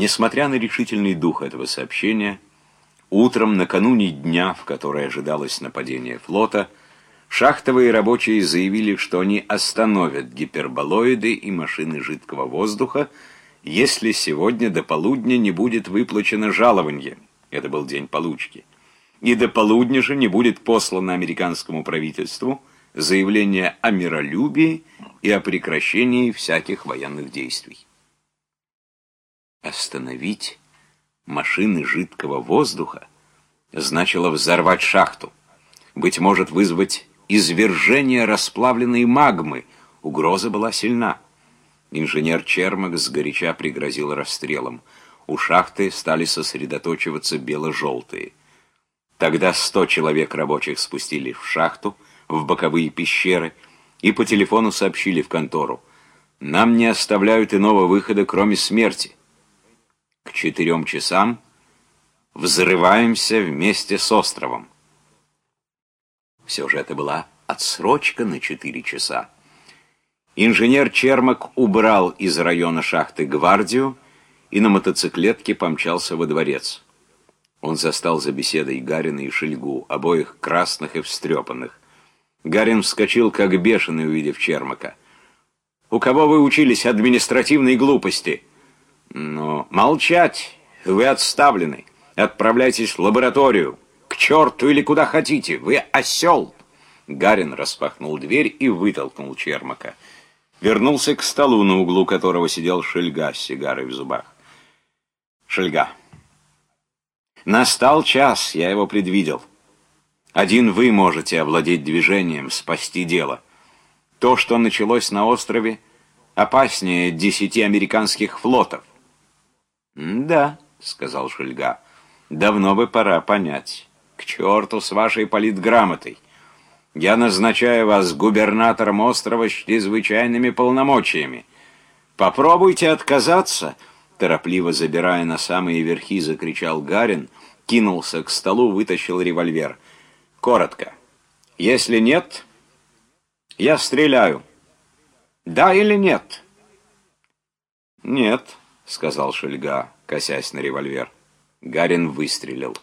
Несмотря на решительный дух этого сообщения, утром накануне дня, в который ожидалось нападение флота, шахтовые рабочие заявили, что они остановят гиперболоиды и машины жидкого воздуха, если сегодня до полудня не будет выплачено жалование. Это был день получки. И до полудня же не будет послано американскому правительству заявление о миролюбии и о прекращении всяких военных действий. Остановить машины жидкого воздуха значило взорвать шахту. Быть может, вызвать извержение расплавленной магмы. Угроза была сильна. Инженер Чермак сгоряча пригрозил расстрелом. У шахты стали сосредоточиваться бело-желтые. Тогда сто человек рабочих спустили в шахту, в боковые пещеры, и по телефону сообщили в контору. Нам не оставляют иного выхода, кроме смерти. К четырем часам взрываемся вместе с островом. Все же это была отсрочка на четыре часа. Инженер Чермак убрал из района шахты гвардию и на мотоциклетке помчался во дворец. Он застал за беседой Гарина и Шельгу, обоих красных и встрепанных. Гарин вскочил, как бешеный, увидев Чермака. «У кого вы учились административной глупости?» Но молчать! Вы отставлены. Отправляйтесь в лабораторию. К черту или куда хотите. Вы осел!» Гарин распахнул дверь и вытолкнул Чермака. Вернулся к столу, на углу которого сидел Шельга с сигарой в зубах. «Шельга, настал час, я его предвидел. Один вы можете овладеть движением, спасти дело. То, что началось на острове, опаснее десяти американских флотов. «Да», — сказал Шельга, — «давно бы пора понять. К черту с вашей политграмотой. Я назначаю вас губернатором острова с чрезвычайными полномочиями. Попробуйте отказаться», — торопливо забирая на самые верхи, закричал Гарин, кинулся к столу, вытащил револьвер. «Коротко. Если нет, я стреляю. Да или нет?» «Нет», — сказал Шельга, косясь на револьвер. Гарин выстрелил.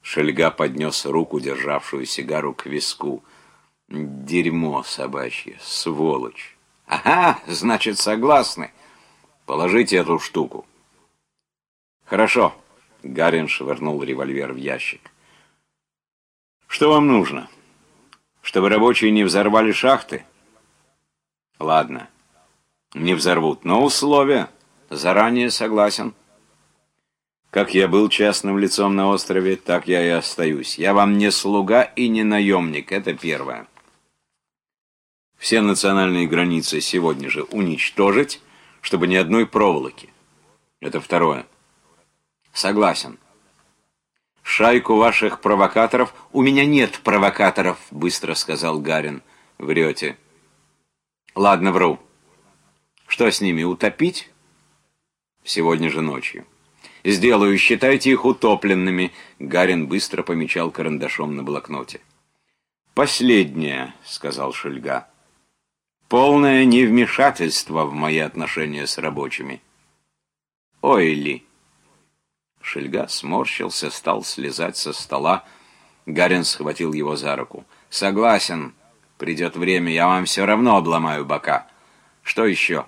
Шельга поднес руку, державшую сигару, к виску. «Дерьмо собачье, сволочь!» «Ага, значит, согласны. Положите эту штуку». «Хорошо», — Гарин швырнул револьвер в ящик. «Что вам нужно? Чтобы рабочие не взорвали шахты?» «Ладно, не взорвут, но условия...» Заранее согласен. Как я был частным лицом на острове, так я и остаюсь. Я вам не слуга и не наемник, это первое. Все национальные границы сегодня же уничтожить, чтобы ни одной проволоки. Это второе. Согласен. Шайку ваших провокаторов... У меня нет провокаторов, быстро сказал Гарин. Врете. Ладно, вру. Что с ними, утопить? Сегодня же ночью. Сделаю, считайте их утопленными. Гарин быстро помечал карандашом на блокноте. Последнее, сказал Шельга. Полное невмешательство в мои отношения с рабочими. Ой ли. Шельга сморщился, стал слезать со стола. Гарин схватил его за руку. «Согласен. Придет время, я вам все равно обломаю бока. Что еще?»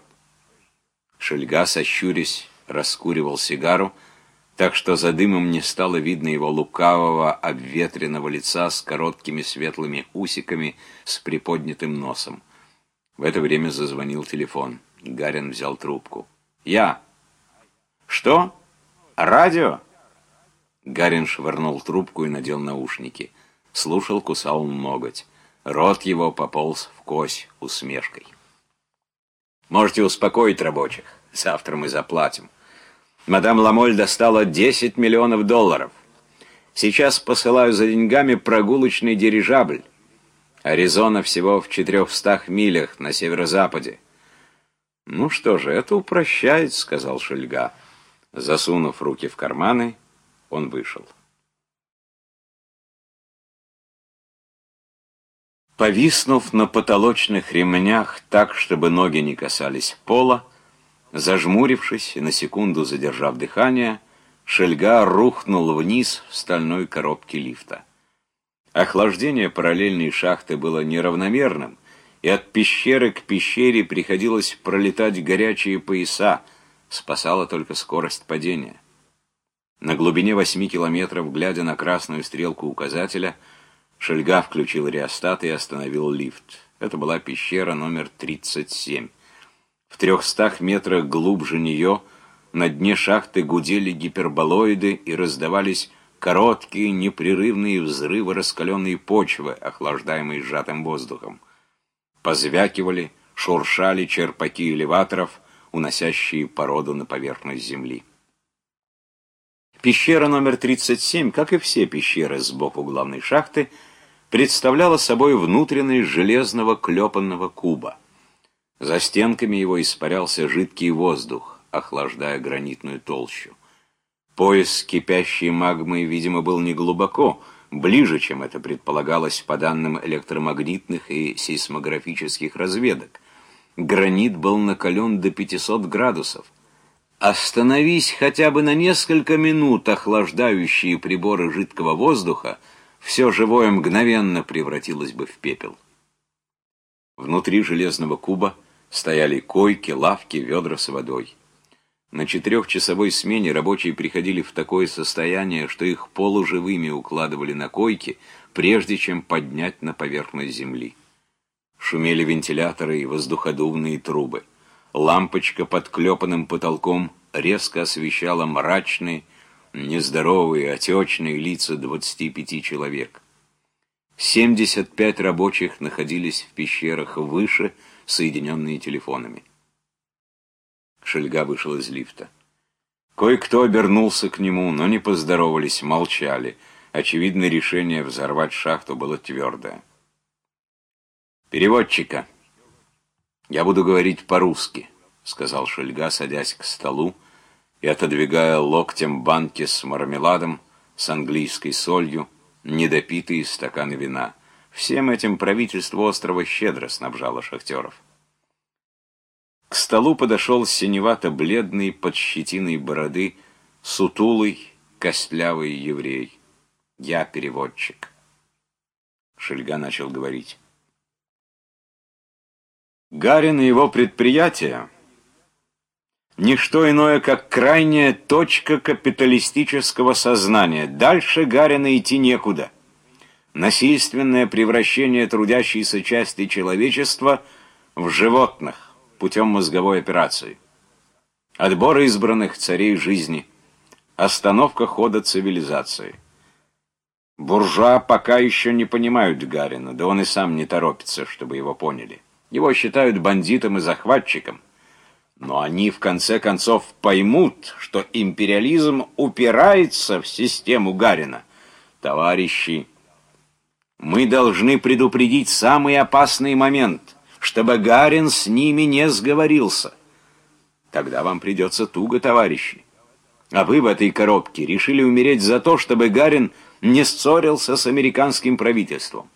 Шельга, сощурясь, раскуривал сигару, так что за дымом не стало видно его лукавого, обветренного лица с короткими светлыми усиками, с приподнятым носом. В это время зазвонил телефон. Гарин взял трубку. «Я». «Что? Радио?» Гарин швырнул трубку и надел наушники. Слушал, кусал ноготь. Рот его пополз в кось усмешкой. Можете успокоить рабочих. Завтра мы заплатим. Мадам Ламоль достала 10 миллионов долларов. Сейчас посылаю за деньгами прогулочный дирижабль. Аризона всего в 400 милях на северо-западе. «Ну что же, это упрощает», — сказал Шельга. Засунув руки в карманы, он вышел. Повиснув на потолочных ремнях так, чтобы ноги не касались пола, Зажмурившись и на секунду задержав дыхание, Шельга рухнул вниз в стальной коробке лифта. Охлаждение параллельной шахты было неравномерным, и от пещеры к пещере приходилось пролетать горячие пояса, спасала только скорость падения. На глубине восьми километров, глядя на красную стрелку указателя, Шельга включил реостат и остановил лифт. Это была пещера номер 37. В трехстах метрах глубже нее на дне шахты гудели гиперболоиды и раздавались короткие непрерывные взрывы раскаленной почвы, охлаждаемой сжатым воздухом. Позвякивали, шуршали черпаки элеваторов, уносящие породу на поверхность земли. Пещера номер 37, как и все пещеры сбоку главной шахты, представляла собой внутренность железного клепанного куба. За стенками его испарялся жидкий воздух, охлаждая гранитную толщу. Пояс кипящей магмы, видимо, был не глубоко, ближе, чем это предполагалось по данным электромагнитных и сейсмографических разведок. Гранит был накален до 500 градусов. Остановись хотя бы на несколько минут охлаждающие приборы жидкого воздуха, все живое мгновенно превратилось бы в пепел. Внутри железного куба стояли койки, лавки, ведра с водой. На четырехчасовой смене рабочие приходили в такое состояние, что их полуживыми укладывали на койки, прежде чем поднять на поверхность земли. Шумели вентиляторы и воздуходувные трубы. Лампочка под клепанным потолком резко освещала мрачные, нездоровые, отечные лица 25 человек. 75 рабочих находились в пещерах выше, соединенные телефонами. Шельга вышел из лифта. Кое-кто обернулся к нему, но не поздоровались, молчали. Очевидно, решение взорвать шахту было твердое. «Переводчика!» «Я буду говорить по-русски», — сказал Шельга, садясь к столу и отодвигая локтем банки с мармеладом, с английской солью, недопитые стаканы вина. Всем этим правительство острова щедро снабжало шахтеров. К столу подошел синевато-бледный, под щетиной бороды, сутулый, костлявый еврей. Я переводчик. Шельга начал говорить. Гарин и его предприятия — ничто иное, как крайняя точка капиталистического сознания. Дальше Гарина идти некуда. Насильственное превращение трудящейся части человечества в животных путем мозговой операции. Отбор избранных царей жизни. Остановка хода цивилизации. Буржуа пока еще не понимают Гарина, да он и сам не торопится, чтобы его поняли. Его считают бандитом и захватчиком. Но они в конце концов поймут, что империализм упирается в систему Гарина. Товарищи, мы должны предупредить самый опасный момент, чтобы Гарин с ними не сговорился. Тогда вам придется туго, товарищи. А вы в этой коробке решили умереть за то, чтобы Гарин не ссорился с американским правительством.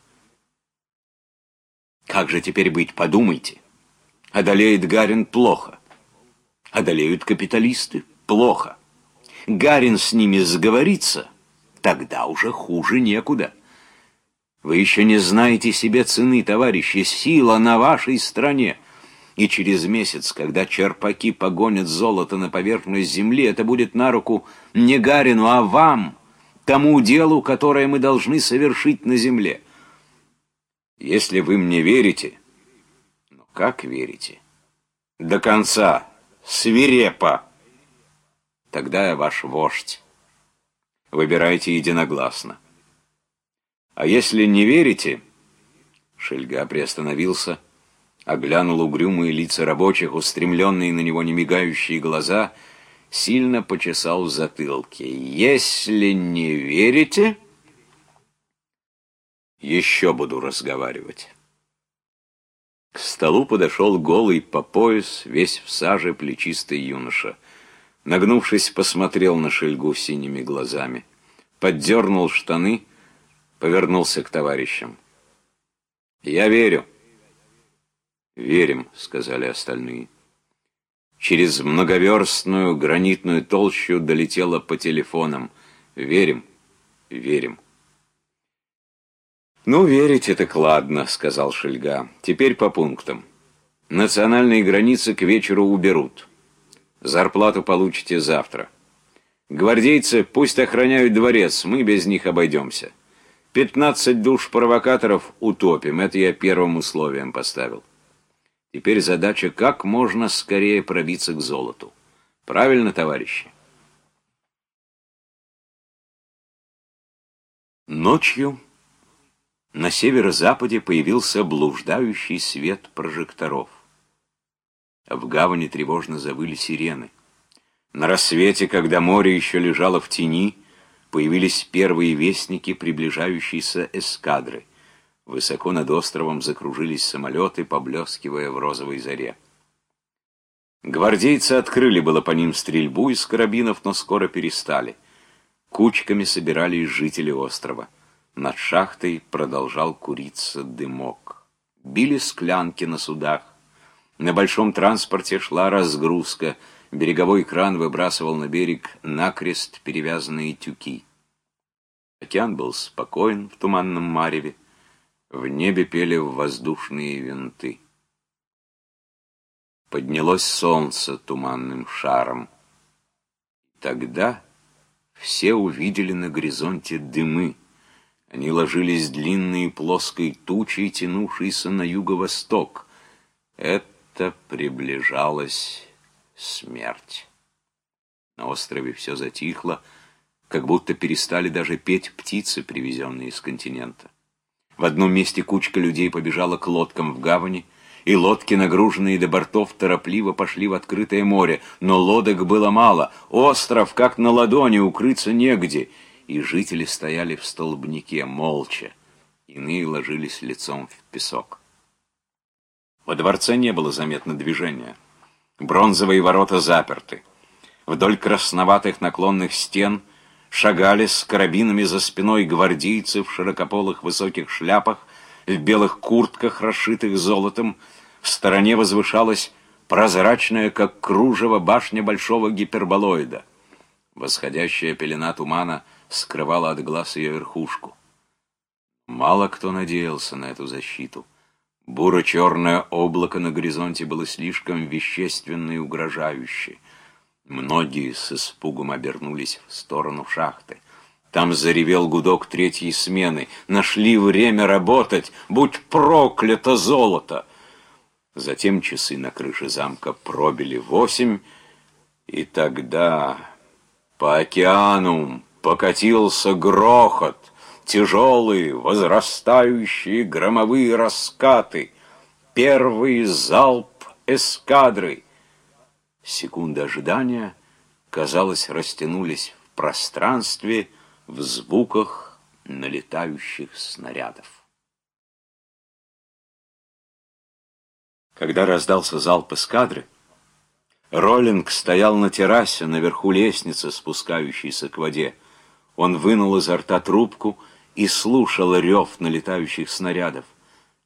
Как же теперь быть, подумайте. Одолеет Гарин плохо. Одолеют капиталисты плохо. Гарин с ними сговорится, тогда уже хуже некуда. Вы еще не знаете себе цены, товарищи, сила на вашей стране. И через месяц, когда черпаки погонят золото на поверхность земли, это будет на руку не Гарину, а вам, тому делу, которое мы должны совершить на земле. Если вы мне верите, ну как верите? До конца, свирепо. Тогда я ваш вождь. Выбирайте единогласно. А если не верите... Шельга приостановился, оглянул угрюмые лица рабочих, устремленные на него немигающие глаза, сильно почесал в. «Если не верите...» Еще буду разговаривать. К столу подошел голый по пояс, весь в саже плечистый юноша. Нагнувшись, посмотрел на Шельгу синими глазами. Поддернул штаны, повернулся к товарищам. «Я верю». «Верим», — сказали остальные. через многоверстную гранитную толщу долетела по телефонам. Верим, верим. «Ну, верить это кладно», — сказал Шельга. «Теперь по пунктам. Национальные границы к вечеру уберут. Зарплату получите завтра. Гвардейцы пусть охраняют дворец, мы без них обойдемся. Пятнадцать душ провокаторов утопим, это я первым условием поставил. Теперь задача, как можно скорее пробиться к золоту. Правильно, товарищи? Ночью на северо-западе появился блуждающий свет прожекторов. В гавани тревожно завыли сирены. На рассвете, когда море еще лежало в тени, появились первые вестники приближающейся эскадры. Высоко над островом закружились самолеты, поблескивая в розовой заре. Гвардейцы открыли было по ним стрельбу из карабинов, но скоро перестали. Кучками собирались жители острова. Над шахтой продолжал куриться дымок. Били склянки на судах. На большом транспорте шла разгрузка. Береговой кран выбрасывал на берег накрест перевязанные тюки. Океан был спокоен в туманном мареве. В небе пели воздушные винты. Поднялось солнце туманным шаром. Тогда все увидели на горизонте дымы. Они ложились длинной плоской тучей, тянувшейся на юго-восток. Это приближалась смерть. На острове все затихло, как будто перестали даже петь птицы, привезенные из континента. В одном месте кучка людей побежала к лодкам в гавани, и лодки, нагруженные до бортов, торопливо пошли в открытое море, но лодок было мало, остров, как на ладони, укрыться негде, и жители стояли в столбнике, молча, иные ложились лицом в песок. Во дворце не было заметно движения. Бронзовые ворота заперты. Вдоль красноватых наклонных стен шагали с карабинами за спиной гвардейцы в широкополых высоких шляпах, в белых куртках, расшитых золотом. В стороне возвышалась прозрачная, как кружево, башня большого гиперболоида. Восходящая пелена тумана скрывала от глаз ее верхушку. Мало кто надеялся на эту защиту. Буро-черное облако на горизонте было слишком вещественно и угрожающе. Многие с испугом обернулись в сторону шахты. Там заревел гудок третьей смены. Нашли время работать. Будь проклято золото! Затем часы на крыше замка пробили восемь, и тогда по океану покатился грохот — тяжелые, возрастающие громовые раскаты, первый залп эскадры. Секунды ожидания, казалось, растянулись в пространстве в звуках налетающих снарядов. Когда раздался залп эскадры, Роллинг стоял на террасе наверху лестницы, спускающейся к воде. Он вынул изо рта трубку и слушал рев налетающих снарядов.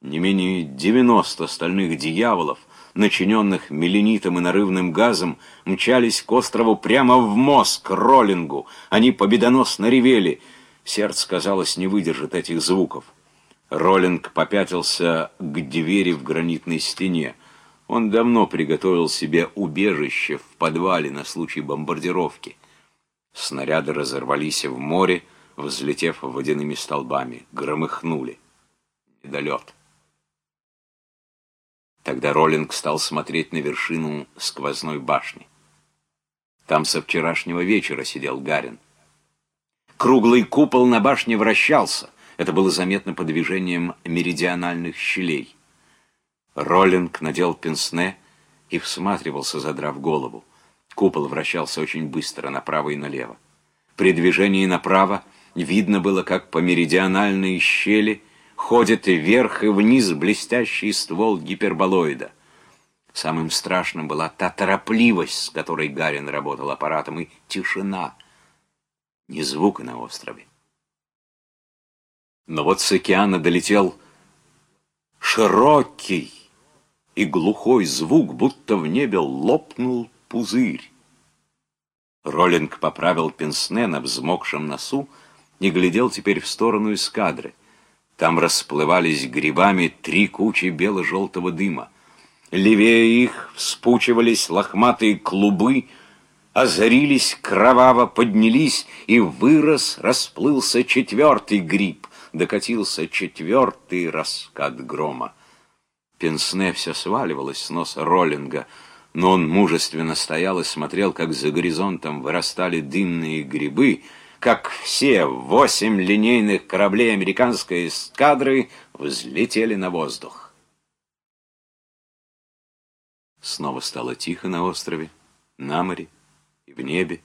Не менее девяносто стальных дьяволов, начиненных меленитом и нарывным газом, мчались к острову прямо в мозг Роллингу. Они победоносно ревели. Сердце, казалось, не выдержит этих звуков. Роллинг попятился к двери в гранитной стене. Он давно приготовил себе убежище в подвале на случай бомбардировки. Снаряды разорвались в море, взлетев водяными столбами, громыхнули. Недолет. Тогда Роллинг стал смотреть на вершину сквозной башни. Там со вчерашнего вечера сидел Гарин. Круглый купол на башне вращался. Это было заметно по движениям меридиональных щелей. Роллинг надел пенсне и всматривался, задрав голову. Купол вращался очень быстро, направо и налево. При движении направо Видно было, как по меридиональной щели ходит вверх и вниз блестящий ствол гиперболоида. Самым страшным была та торопливость, с которой Гарин работал аппаратом, и тишина, ни звука на острове. Но вот с океана долетел широкий, и глухой звук, будто в небе лопнул пузырь. Роллинг поправил пенсне на взмокшем носу и глядел теперь в сторону эскадры. Там расплывались грибами три кучи бело-желтого дыма. Левее их вспучивались лохматые клубы, озарились, кроваво поднялись, и вырос, расплылся четвертый гриб, докатился четвертый раскат грома. Пенсне все сваливалось с носа Роллинга, но он мужественно стоял и смотрел, как за горизонтом вырастали дымные грибы, как все восемь линейных кораблей американской эскадры взлетели на воздух. Снова стало тихо на острове, на море и в небе.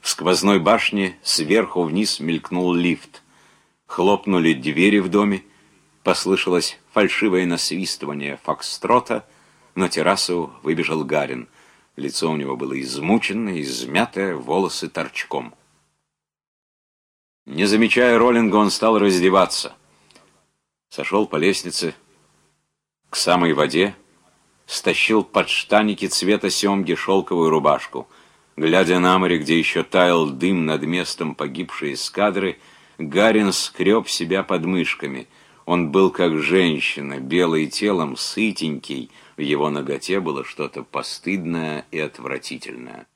В сквозной башне сверху вниз мелькнул лифт. Хлопнули двери в доме, послышалось фальшивое насвистывание фокстрота, на террасу выбежал Гарин. Лицо у него было измученное, измятое, волосы торчком. Не замечая роллинга, он стал раздеваться. Сошел по лестнице к самой воде, стащил под штаники цвета семги шелковую рубашку. Глядя на море, где еще таял дым над местом погибшей эскадры, Гарин скреб себя под мышками. Он был как женщина, белый телом, сытенький, в его ноготе было что-то постыдное и отвратительное.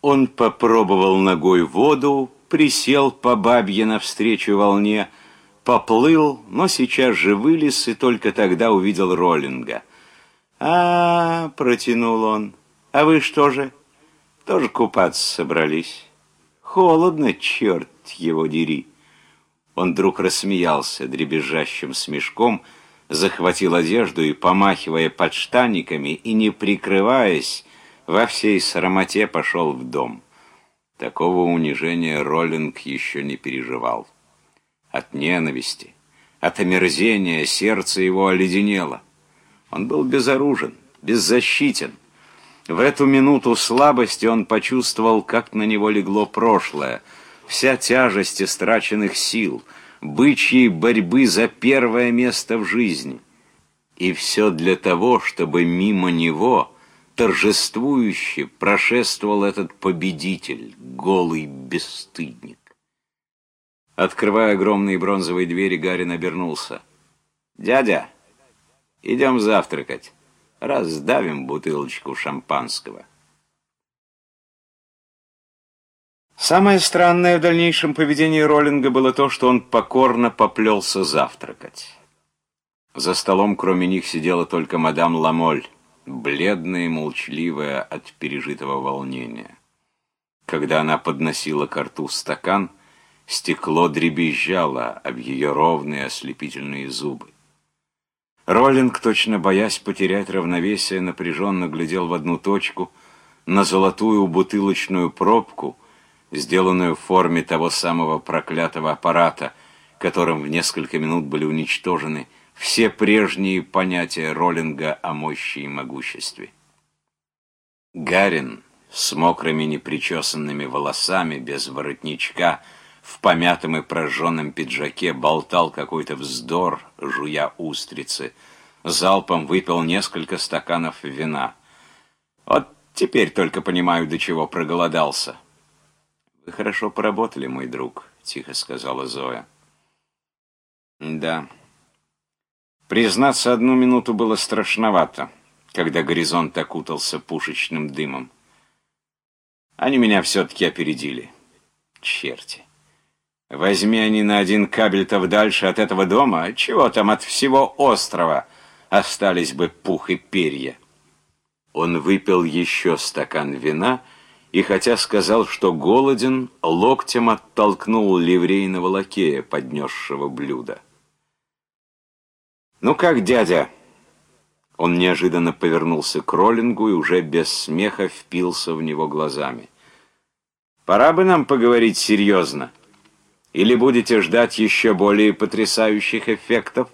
Он попробовал ногой воду, присел по бабье навстречу волне, поплыл, но сейчас же вылез и только тогда увидел Роллинга. а, -а, -а протянул он. «А вы что же, тоже купаться собрались?» «Холодно, черт его дери!» Он вдруг рассмеялся дребезжащим смешком, захватил одежду и, помахивая подштанниками и не прикрываясь, во всей срамоте пошел в дом. Такого унижения Роллинг еще не переживал. От ненависти, от омерзения сердце его оледенело. Он был безоружен, беззащитен. В эту минуту слабости он почувствовал, как на него легло прошлое — вся тяжесть истраченных сил, бычьей борьбы за первое место в жизни. И все для того, чтобы мимо него торжествующе прошествовал этот победитель, голый бесстыдник. Открывая огромные бронзовые двери, Гарин обернулся. «Дядя, идем завтракать. Раздавим бутылочку шампанского». Самое странное в дальнейшем поведении Роллинга было то, что он покорно поплелся завтракать. За столом кроме них сидела только мадам Ламоль, бледная и молчаливая от пережитого волнения. Когда она подносила к рту стакан, стекло дребезжало об ее ровные ослепительные зубы. Роллинг, точно боясь потерять равновесие, напряженно глядел в одну точку, на золотую бутылочную пробку — сделанную в форме того самого проклятого аппарата, которым в несколько минут были уничтожены все прежние понятия Роллинга о мощи и могуществе. Гарин с мокрыми непричесанными волосами, без воротничка, в помятом и прожженном пиджаке болтал какой-то вздор, жуя устрицы. Залпом выпил несколько стаканов вина. Вот теперь только понимаю, до чего проголодался. «Вы хорошо поработали, мой друг», — тихо сказала Зоя. «Да. Признаться, одну минуту было страшновато, когда горизонт окутался пушечным дымом. Они меня все-таки опередили. Черти. Возьми они на один кабель-то дальше от этого дома, чего там от всего острова остались бы пух и перья». Он выпил еще стакан вина — и хотя сказал, что голоден, локтем оттолкнул ливрейного лакея, поднесшего блюдо. «Ну как, дядя?» Он неожиданно повернулся к Роллингу и уже без смеха впился в него глазами. «Пора бы нам поговорить серьезно. Или будете ждать еще более потрясающих эффектов?»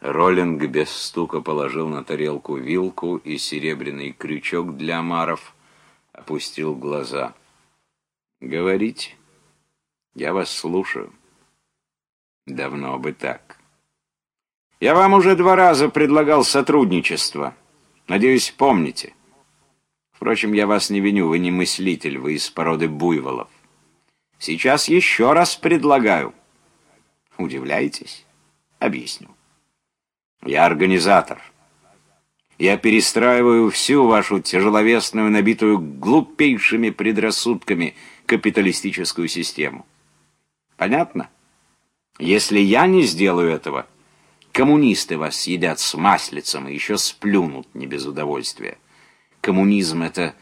Роллинг без стука положил на тарелку вилку и серебряный крючок для омаров — опустил глаза. «Говорите, я вас слушаю. Давно бы так». Я вам уже два раза предлагал сотрудничество. Надеюсь, помните. Впрочем, я вас не виню, вы не мыслитель, вы из породы буйволов. Сейчас еще раз предлагаю. Удивляетесь? Объясню. Я организатор. Я перестраиваю всю вашу тяжеловесную, набитую глупейшими предрассудками капиталистическую систему. Понятно? Если я не сделаю этого, коммунисты вас съедят с маслицем и еще сплюнут не без удовольствия. Коммунизм — это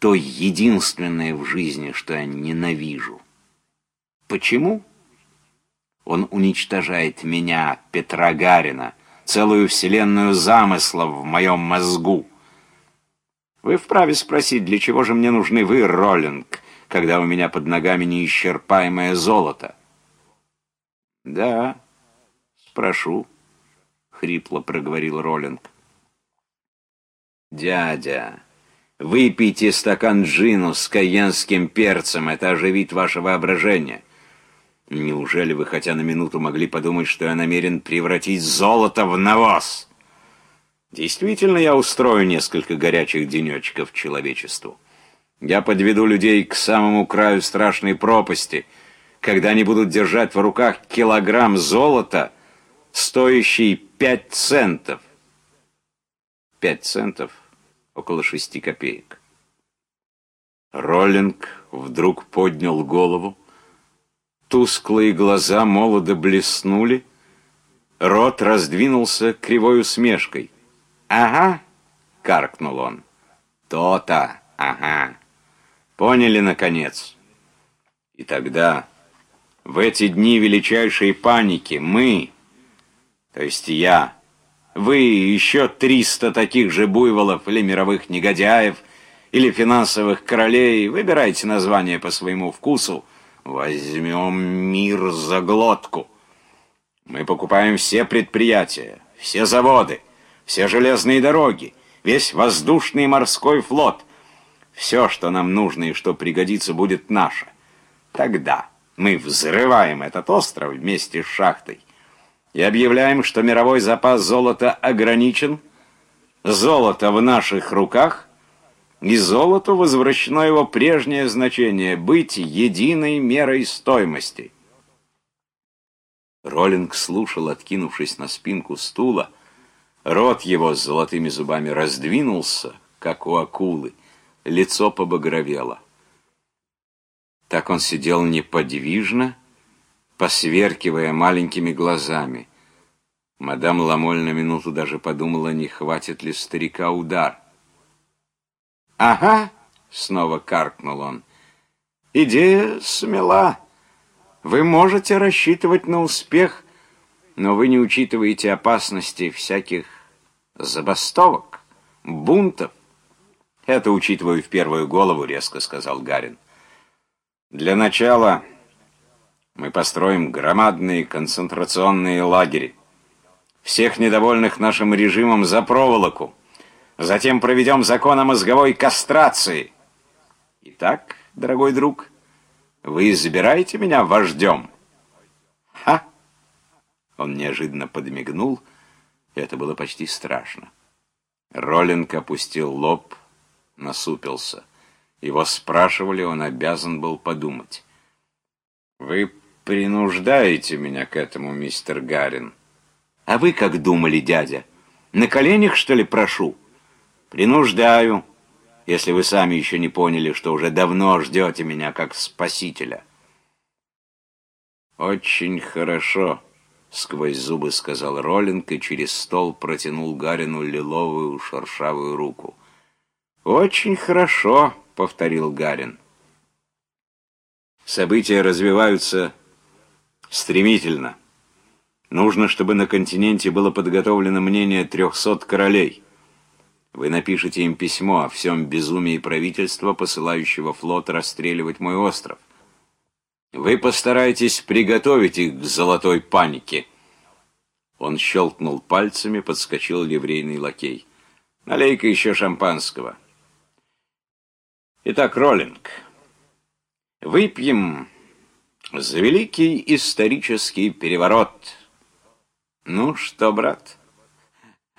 то единственное в жизни, что я ненавижу. Почему? Он уничтожает меня, Петра Гарина, целую вселенную замыслов в моем мозгу. Вы вправе спросить, для чего же мне нужны вы, Роллинг, когда у меня под ногами неисчерпаемое золото? Да, спрошу, хрипло проговорил Роллинг. Дядя, выпейте стакан джину с каенским перцем, это оживит ваше воображение. Неужели вы хотя на минуту могли подумать, что я намерен превратить золото в навоз? Действительно, я устрою несколько горячих денечков человечеству. Я подведу людей к самому краю страшной пропасти, когда они будут держать в руках килограмм золота, стоящий пять центов. Пять центов — около шести копеек. Роллинг вдруг поднял голову, Тусклые глаза молодо блеснули, рот раздвинулся кривой усмешкой. «Ага!» — каркнул он. «То-то! Ага! Поняли, наконец!» И тогда, в эти дни величайшей паники, мы, то есть я, вы и еще триста таких же буйволов или мировых негодяев, или финансовых королей, выбирайте название по своему вкусу, Возьмем мир за глотку. Мы покупаем все предприятия, все заводы, все железные дороги, весь воздушный и морской флот. Все, что нам нужно и что пригодится, будет наше. Тогда мы взрываем этот остров вместе с шахтой и объявляем, что мировой запас золота ограничен, золото в наших руках, и золоту возвращено его прежнее значение — быть единой мерой стоимости. Роллинг слушал, откинувшись на спинку стула. Рот его с золотыми зубами раздвинулся, как у акулы. Лицо побагровело. Так он сидел неподвижно, посверкивая маленькими глазами. Мадам Ламоль на минуту даже подумала, не хватит ли старика удар — «Ага», — снова каркнул он, — «идея смела. Вы можете рассчитывать на успех, но вы не учитываете опасности всяких забастовок, бунтов». «Это учитываю в первую голову», — резко сказал Гарин. «Для начала мы построим громадные концентрационные лагеря. Всех недовольных нашим режимом за проволоку. Затем проведем закон о мозговой кастрации. Итак, дорогой друг, вы избираете меня вождем? Ха! Он неожиданно подмигнул, это было почти страшно. Роллинг опустил лоб, насупился. Его спрашивали, он обязан был подумать. «Вы принуждаете меня к этому, мистер Гарин?» «А вы как думали, дядя? На коленях, что ли, прошу?» Принуждаю, если вы сами еще не поняли, что уже давно ждете меня как спасителя. Очень хорошо, сквозь зубы сказал Роллинг и через стол протянул Гарину лиловую шершавую руку. Очень хорошо, повторил Гарин. События развиваются стремительно. Нужно, чтобы на континенте было подготовлено мнение трехсот королей. Вы напишите им письмо о всем безумии правительства, посылающего флот расстреливать мой остров. Вы постарайтесь приготовить их к золотой панике. Он щелкнул пальцами, подскочил ливрейный лакей. Налей-ка еще шампанского. Итак, Роллинг, выпьем за великий исторический переворот, Ну что, брат,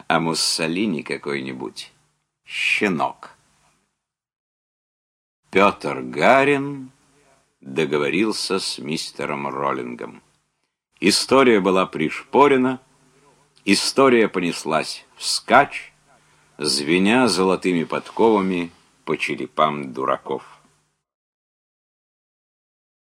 а Муссолини какой-нибудь щенок. Петр Гарин договорился с мистером Роллингом. История была пришпорена, история понеслась вскачь, звеня золотыми подковами по черепам дураков.